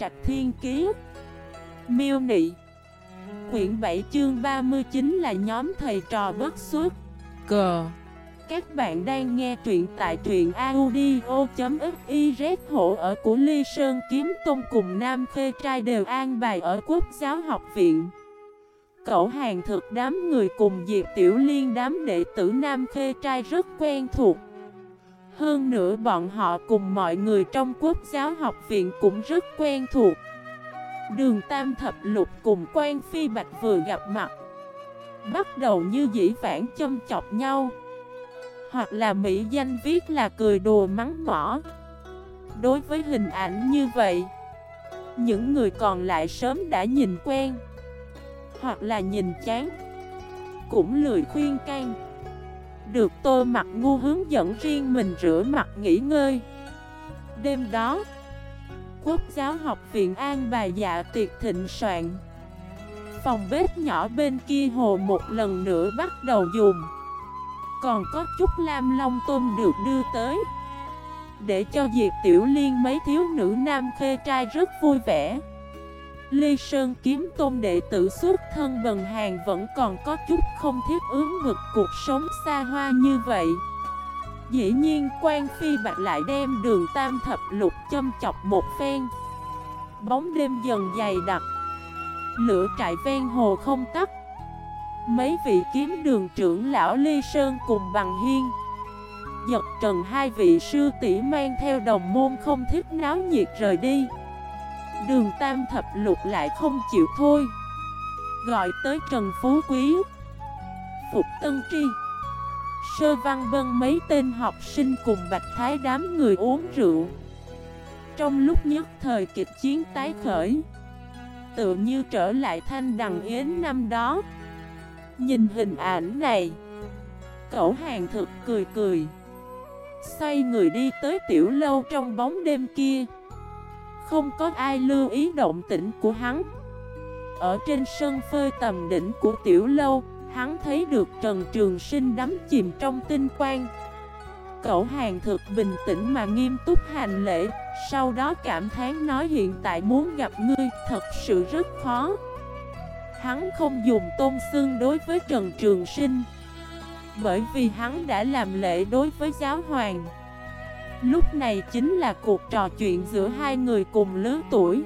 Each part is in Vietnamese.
Trạch Thiên Kiế Miêu Nị. Quyển 7 chương 39 là nhóm thầy trò bất xuất Cờ Các bạn đang nghe truyện tại truyện audio.xyz hộ ở của Ly Sơn Kiếm Tôn cùng Nam Khê Trai đều an bài ở Quốc giáo học viện. Cậu hàng thực đám người cùng Diệp Tiểu Liên đám đệ tử Nam Khê Trai rất quen thuộc hơn nữa bọn họ cùng mọi người trong quốc giáo học viện cũng rất quen thuộc. Đường Tam Thập Lục cùng quan Phi Bạch vừa gặp mặt, Bắt đầu như dĩ vãng châm chọc nhau. Hoặc là mỹ danh viết là cười đùa mắng mỏ. Đối với hình ảnh như vậy, Những người còn lại sớm đã nhìn quen, Hoặc là nhìn chán, Cũng lười khuyên can được tô mặt ngu hướng dẫn riêng mình rửa mặt nghỉ ngơi. Đêm đó, Quốc giáo học viện an bài dạ tiệc thịnh soạn. Phòng bếp nhỏ bên kia hồ một lần nữa bắt đầu dùng. Còn có chút lam long tôm được đưa tới. Để cho Diệp Tiểu Liên mấy thiếu nữ nam khê trai rất vui vẻ. Lê Sơn kiếm tôn đệ tử xuất thân bần hàng vẫn còn có chút không thiết ứng vực cuộc sống xa hoa như vậy. Dĩ nhiên quan phi bạch lại đem đường tam thập lục châm chọc một phen. Bóng đêm dần dày đặc, Lửa trại ven hồ không tắt. Mấy vị kiếm đường trưởng lão Lê Sơn cùng bằng hiên, Giật trần hai vị sư tỷ mang theo đồng môn không thích náo nhiệt rời đi. Đường Tam Thập Lục lại không chịu thôi. Gọi tới Trần Phú Quý. Phục Tân Tri. Sơ Văn Vân mấy tên học sinh cùng Bạch Thái đám người uống rượu. Trong lúc nhất thời kịch chiến tái khởi, Tự như trở lại thanh đằng yến năm đó. Nhìn hình ảnh này, Cậu hàng thực cười cười. Xoay người đi tới tiểu lâu trong bóng đêm kia không có ai lưu ý động tĩnh của hắn. Ở trên sân phơi tầm đỉnh của tiểu lâu, Hắn thấy được Trần Trường Sinh đắm chìm trong tinh quang. Cậu hàng thực bình tĩnh mà nghiêm túc hành lễ, Sau đó cảm thán nói hiện tại muốn gặp ngươi, thật sự rất khó. Hắn không dùng tôn xương đối với Trần Trường Sinh, Bởi vì hắn đã làm lễ đối với giáo hoàng. Lúc này chính là cuộc trò chuyện giữa hai người cùng lứa tuổi.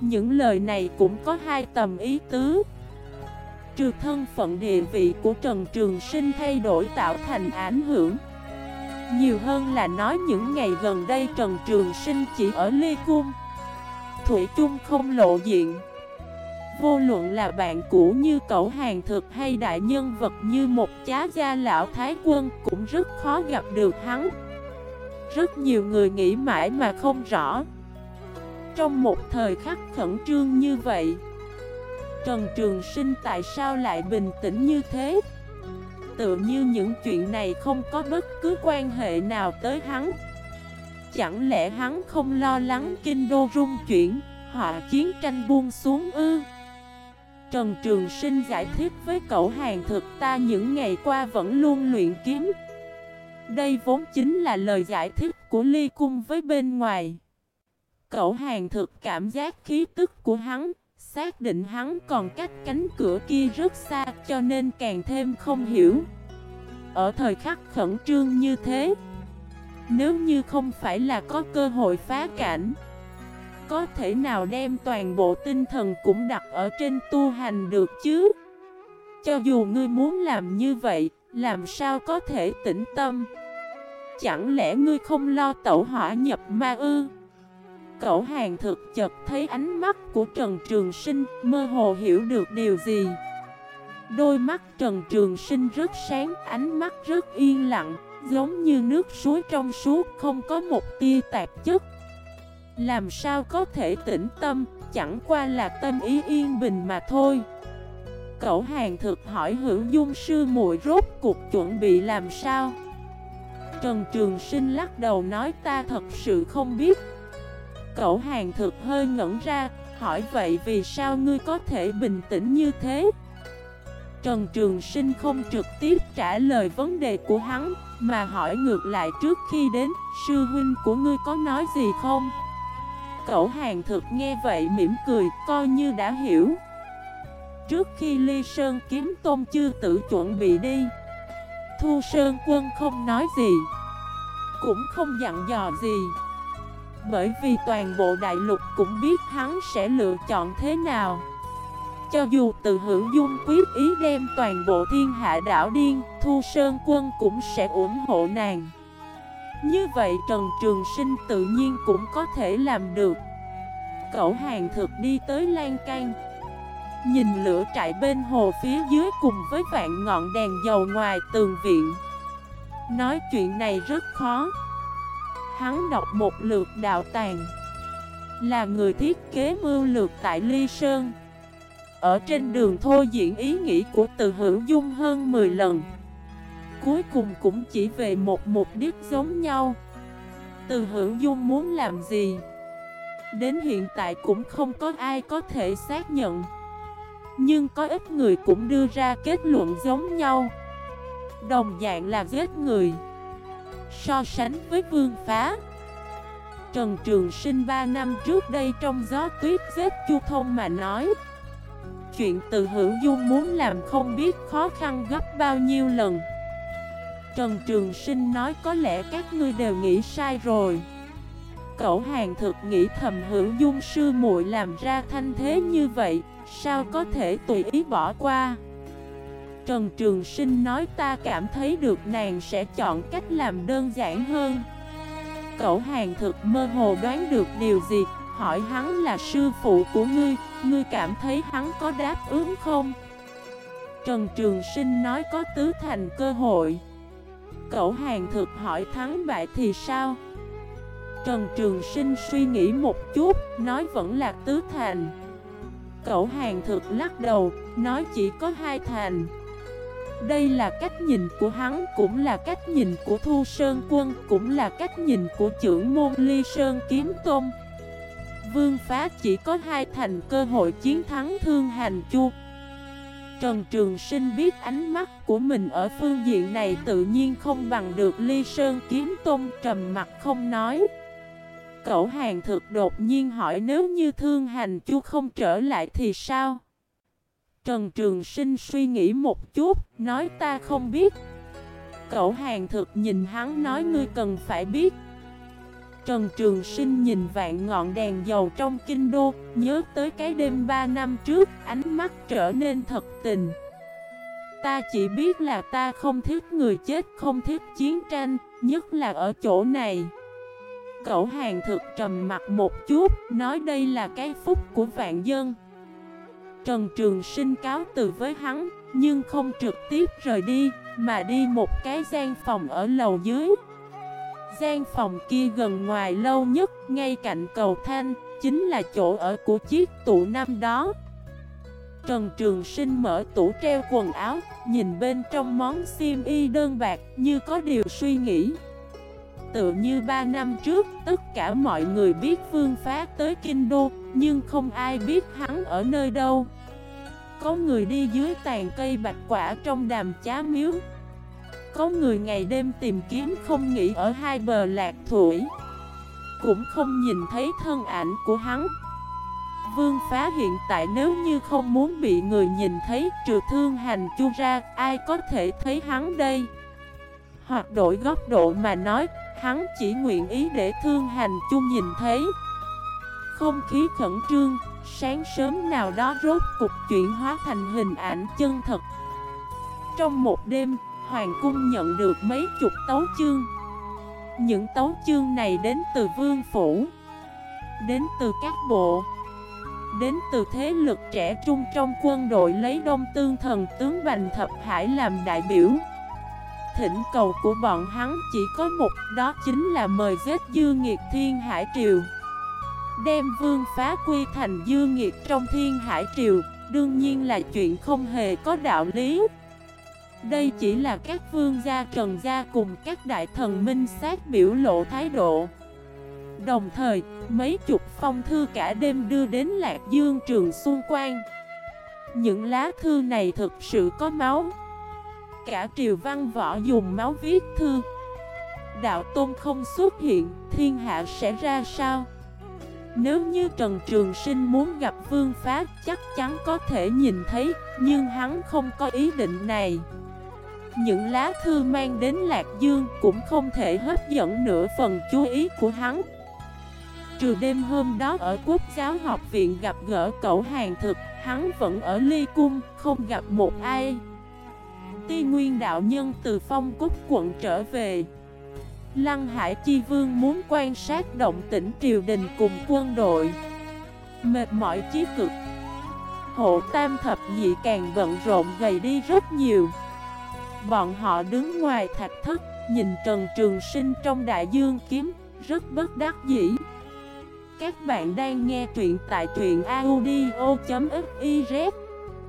Những lời này cũng có hai tầm ý tứ. Trừ thân phận địa vị của Trần Trường Sinh thay đổi tạo thành ảnh hưởng. Nhiều hơn là nói những ngày gần đây Trần Trường Sinh chỉ ở Lê Cung. Thủy chung không lộ diện. Vô luận là bạn cũ như cậu hàng thực hay đại nhân vật như một chá gia lão thái quân cũng rất khó gặp được hắn rất nhiều người nghĩ mãi mà không rõ. Trong một thời khắc khẩn trương như vậy, Trần Trường Sinh tại sao lại bình tĩnh như thế? Tự như những chuyện này không có bất cứ quan hệ nào tới hắn. Chẳng lẽ hắn không lo lắng kinh đô rung chuyển, Họa chiến tranh buông xuống ư? Trần Trường Sinh giải thích với cậu hàng thực ta những ngày qua vẫn luôn luyện kiếm đây vốn chính là lời giải thích của ly cung với bên ngoài. Cậu hàng thực cảm giác khí tức của hắn, xác định hắn còn cách cánh cửa kia rất xa cho nên càng thêm không hiểu. Ở thời khắc khẩn trương như thế, nếu như không phải là có cơ hội phá cảnh, có thể nào đem toàn bộ tinh thần cũng đặt ở trên tu hành được chứ? Cho dù ngươi muốn làm như vậy, làm sao có thể tĩnh tâm? Chẳng lẽ ngươi không lo tẩu hỏa nhập ma ư? Cậu hàng thực chợt thấy ánh mắt của Trần Trường Sinh Mơ hồ hiểu được điều gì Đôi mắt Trần Trường Sinh rất sáng, Ánh mắt rất yên lặng, Giống như nước suối trong suốt, Không có một tia tạp chất Làm sao có thể tĩnh tâm Chẳng qua là tâm ý yên bình mà thôi Cẩu hàng thực hỏi hữu dung sư muội rốt cuộc chuẩn bị làm sao? Trần Trường Sinh lắc đầu nói ta thật sự không biết. Cẩu hàng thực hơi ngẩn ra Hỏi vậy vì sao ngươi có thể bình tĩnh như thế? Trần Trường Sinh không trực tiếp trả lời vấn đề của hắn Mà hỏi ngược lại trước khi đến Sư huynh của ngươi có nói gì không? Cậu hàng thực nghe vậy mỉm cười, coi như đã hiểu. Trước khi Ly Sơn kiếm tôn chưa tự chuẩn bị đi. Thu Sơn quân không nói gì, Cũng không dặn dò gì. Bởi vì toàn bộ đại lục cũng biết hắn sẽ lựa chọn thế nào. Cho dù từ hữu dung quyết ý đem toàn bộ thiên hạ đảo điên, Thu Sơn quân cũng sẽ ủng hộ nàng. Như vậy Trần Trường Sinh tự nhiên cũng có thể làm được. Cậu hàng thực đi tới lan can. Nhìn lửa trại bên hồ phía dưới cùng với vạn ngọn đèn dầu ngoài tường viện. Nói chuyện này rất khó. Hắn đọc một lượt đạo tàng. Là người thiết kế mưu lược tại Ly Sơn. Ở trên đường thô diễn ý nghĩ của từ hữu dung hơn 10 lần. Cuối cùng cũng chỉ về một mục đích giống nhau. Từ hữu dung muốn làm gì? Đến hiện tại cũng không có ai có thể xác nhận. Nhưng có ít người cũng đưa ra kết luận giống nhau. Đồng dạng là giết người. So sánh với vương phá. Trần Trường Sinh 3 năm trước đây trong gió tuyết giết Chu Thông mà nói, Chuyện từ hữu dung muốn làm không biết khó khăn gấp bao nhiêu lần. Trần Trường Sinh nói, có lẽ các ngươi đều nghĩ sai rồi. Cậu hàng thực nghĩ thầm hữu dung sư muội làm ra thanh thế như vậy Sao có thể tùy ý bỏ qua? Trần Trường Sinh nói, ta cảm thấy được nàng sẽ chọn cách làm đơn giản hơn. Cậu hàng thực mơ hồ đoán được điều gì, Hỏi hắn là sư phụ của ngươi Ngươi cảm thấy hắn có đáp ứng không? Trần Trường Sinh nói, có tứ thành cơ hội. Cậu hàng thực hỏi thắng bại thì sao? Trần Trường Sinh suy nghĩ một chút, Nói, vẫn là tứ thành. Cậu hàng thực lắc đầu Nói chỉ có hai thành đây là cách nhìn của hắn, cũng là cách nhìn của Thu Sơn Quân, cũng là cách nhìn của trưởng môn Ly Sơn Kiếm Tôn. Vương Phá chỉ có hai thành cơ hội chiến thắng Thương Hành Chu. Trần Trường Sinh biết ánh mắt của mình ở phương diện này tự nhiên không bằng được Ly Sơn Kiếm Tôn trầm mặt không nói. Cậu hàng thực đột nhiên hỏi nếu như Thương Hành Chu không trở lại thì sao? Trần Trường Sinh suy nghĩ một chút, nói ta không biết. Cậu hàng thực nhìn hắn nói ngươi cần phải biết. Trần Trường Sinh nhìn vạn ngọn đèn dầu trong kinh đô, nhớ tới cái đêm 3 năm trước, ánh mắt trở nên thật tình. Ta chỉ biết là ta không thích người chết, không thích chiến tranh, nhất là ở chỗ này. Cậu hàng thực trầm mặt một chút, nói đây là cái phúc của vạn dân. Trần Trường Sinh cáo từ với hắn, nhưng không trực tiếp rời đi, mà đi một cái gian phòng ở lầu dưới. Gian phòng kia gần ngoài lâu nhất, ngay cạnh cầu thanh, chính là chỗ ở của chiếc tủ năm đó. Trần Trường Sinh mở tủ treo quần áo, nhìn bên trong món xiêm y đơn bạc như có điều suy nghĩ. Tự như 3 năm trước, tất cả mọi người biết Vương Phá tới Kinh Đô, nhưng không ai biết hắn ở nơi đâu. Có người đi dưới tàn cây bạch quả trong đàm chá miếu. Có người ngày đêm tìm kiếm không nghĩ ở hai bờ lạc thủy. Cũng không nhìn thấy thân ảnh của hắn. Vương phá hiện tại nếu như không muốn bị người nhìn thấy trừ thương hành chu ra, ai có thể thấy hắn đây? Hoặc đổi góc độ mà nói, Hắn chỉ nguyện ý để thương hành chung nhìn thấy. Không khí khẩn trương, Sáng sớm nào đó rốt cục chuyển hóa thành hình ảnh chân thật. Trong một đêm, Hoàng cung nhận được mấy chục tấu chương. Những tấu chương này đến từ vương phủ, Đến từ các bộ, Đến từ thế lực trẻ trung trong quân đội lấy đông tương thần tướng Bành Thập Hải làm đại biểu thỉnh cầu của bọn hắn chỉ có một đó chính là mời giết dư nghiệt thiên hải triều. Đem vương phá quy thành dư nghiệt trong thiên hải triều Đương nhiên là chuyện không hề có đạo lý. Đây chỉ là các vương gia trần gia cùng các đại thần minh sát biểu lộ thái độ. Đồng thời, mấy chục phong thư cả đêm đưa đến Lạc Dương Trường Xuân quanh Những lá thư này thực sự có máu cả triều văn võ dùng máu viết thư. Đạo Tôn không xuất hiện, thiên hạ sẽ ra sao? Nếu như Trần Trường Sinh muốn gặp Vương Phá chắc chắn có thể nhìn thấy Nhưng hắn không có ý định này. Những lá thư mang đến Lạc Dương cũng không thể hấp dẫn nửa phần chú ý của hắn. Trừ đêm hôm đó ở Quốc giáo học viện gặp gỡ cậu hàng thực Hắn vẫn ở ly cung, không gặp một ai. Ti nguyên đạo nhân từ phong cúc quận trở về, Lăng Hải Chi Vương muốn quan sát động tĩnh triều đình cùng quân đội. Mệt mỏi chí cực, Hộ tam thập nhị càng bận rộn gầy đi rất nhiều. Bọn họ đứng ngoài thạch thất, Nhìn Trần Trường Sinh trong đại dương kiếm, Rất bất đắc dĩ. Các bạn đang nghe truyện tại truyện audio.fif